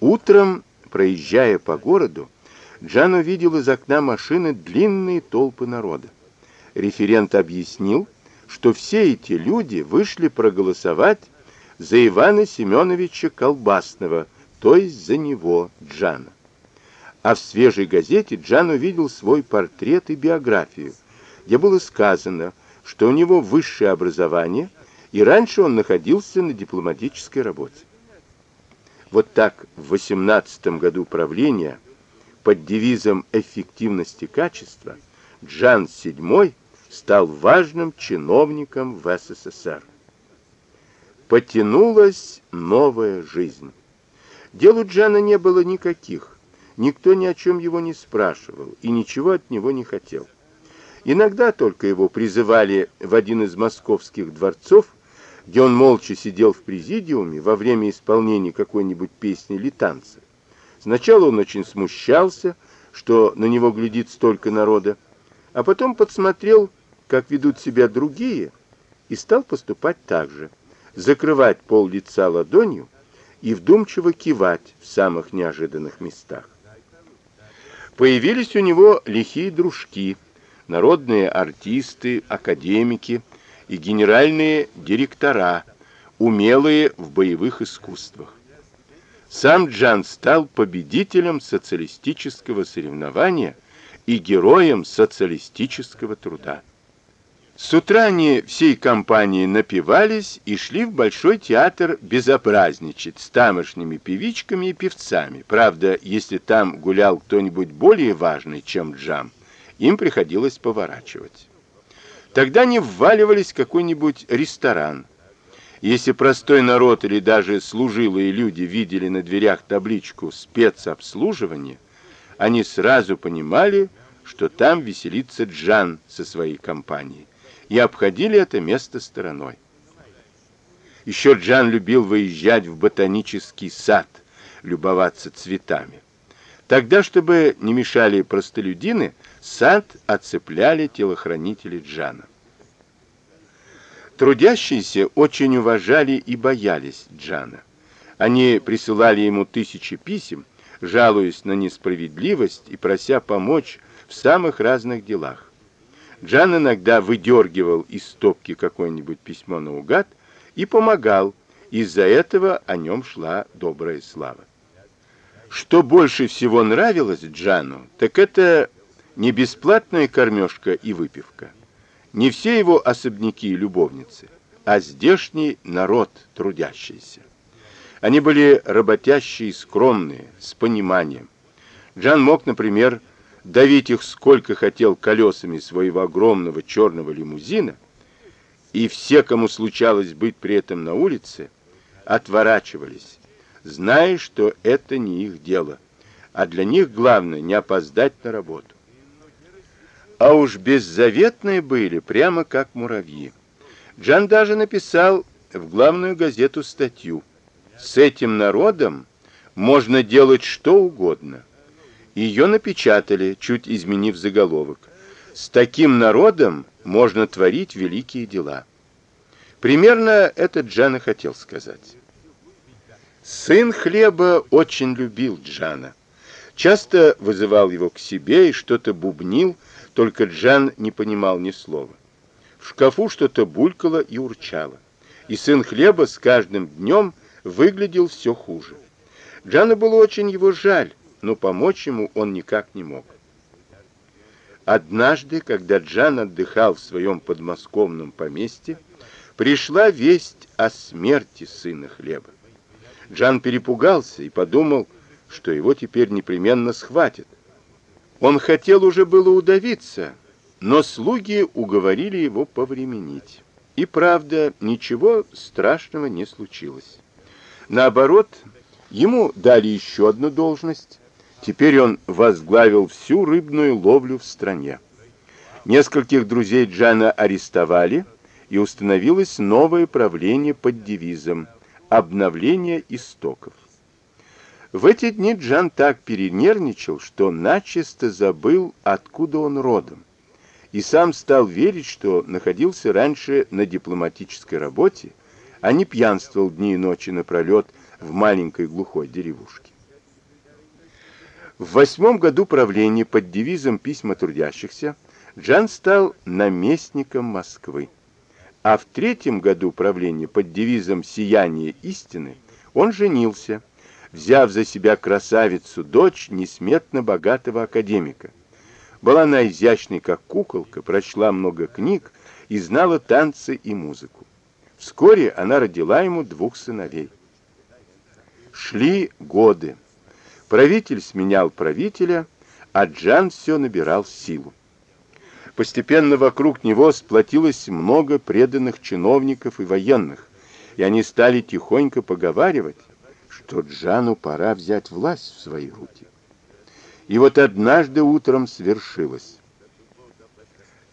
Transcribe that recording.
Утром, проезжая по городу, Джан увидел из окна машины длинные толпы народа. Референт объяснил, что все эти люди вышли проголосовать за Ивана Семеновича Колбасного, то есть за него, Джана. А в свежей газете Джан увидел свой портрет и биографию, где было сказано, что у него высшее образование, и раньше он находился на дипломатической работе. Вот так в 18 году правления под девизом эффективности качества Джан VII стал важным чиновником в СССР. Потянулась новая жизнь. Дел у Джана не было никаких. Никто ни о чем его не спрашивал и ничего от него не хотел. Иногда только его призывали в один из московских дворцов где он молча сидел в президиуме во время исполнения какой-нибудь песни или танца. Сначала он очень смущался, что на него глядит столько народа, а потом подсмотрел, как ведут себя другие, и стал поступать так же, закрывать пол лица ладонью и вдумчиво кивать в самых неожиданных местах. Появились у него лихие дружки, народные артисты, академики, и генеральные директора, умелые в боевых искусствах. Сам Джан стал победителем социалистического соревнования и героем социалистического труда. С утра они всей компанией напивались и шли в Большой театр безобразничать с тамошними певичками и певцами. Правда, если там гулял кто-нибудь более важный, чем Джам, им приходилось поворачивать. Тогда они вваливались в какой-нибудь ресторан. Если простой народ или даже служилые люди видели на дверях табличку «спецобслуживание», они сразу понимали, что там веселится Джан со своей компанией, и обходили это место стороной. Еще Джан любил выезжать в ботанический сад, любоваться цветами. Тогда, чтобы не мешали простолюдины, сад оцепляли телохранители Джана. Трудящиеся очень уважали и боялись Джана. Они присылали ему тысячи писем, жалуясь на несправедливость и прося помочь в самых разных делах. Джан иногда выдергивал из стопки какое-нибудь письмо наугад и помогал, из-за этого о нем шла добрая слава. Что больше всего нравилось Джану, так это не бесплатная кормежка и выпивка. Не все его особняки и любовницы, а здешний народ трудящийся. Они были работящие и скромные, с пониманием. Джан мог, например, давить их сколько хотел колесами своего огромного черного лимузина, и все, кому случалось быть при этом на улице, отворачивались, зная, что это не их дело, а для них главное не опоздать на работу. А уж беззаветные были, прямо как муравьи. Джан даже написал в главную газету статью. С этим народом можно делать что угодно. Ее напечатали, чуть изменив заголовок. С таким народом можно творить великие дела. Примерно это Джан и хотел сказать. Сын хлеба очень любил Джана. Часто вызывал его к себе и что-то бубнил, только Джан не понимал ни слова. В шкафу что-то булькало и урчало. И сын хлеба с каждым днем выглядел все хуже. Джану было очень его жаль, но помочь ему он никак не мог. Однажды, когда Джан отдыхал в своем подмосковном поместье, пришла весть о смерти сына хлеба. Джан перепугался и подумал, что его теперь непременно схватят. Он хотел уже было удавиться, но слуги уговорили его повременить. И правда, ничего страшного не случилось. Наоборот, ему дали еще одну должность. Теперь он возглавил всю рыбную ловлю в стране. Нескольких друзей Джана арестовали, и установилось новое правление под девизом «Обновление истоков». В эти дни Джан так перенервничал, что начисто забыл, откуда он родом, и сам стал верить, что находился раньше на дипломатической работе, а не пьянствовал дни и ночи напролет в маленькой глухой деревушке. В восьмом году правления под девизом «Письма трудящихся» Джан стал наместником Москвы. А в третьем году правления под девизом «Сияние истины» он женился, взяв за себя красавицу, дочь несметно богатого академика. Была она изящной, как куколка, прочла много книг и знала танцы и музыку. Вскоре она родила ему двух сыновей. Шли годы. Правитель сменял правителя, а Джан все набирал силу. Постепенно вокруг него сплотилось много преданных чиновников и военных, и они стали тихонько поговаривать, что Джану пора взять власть в свои руки. И вот однажды утром свершилось.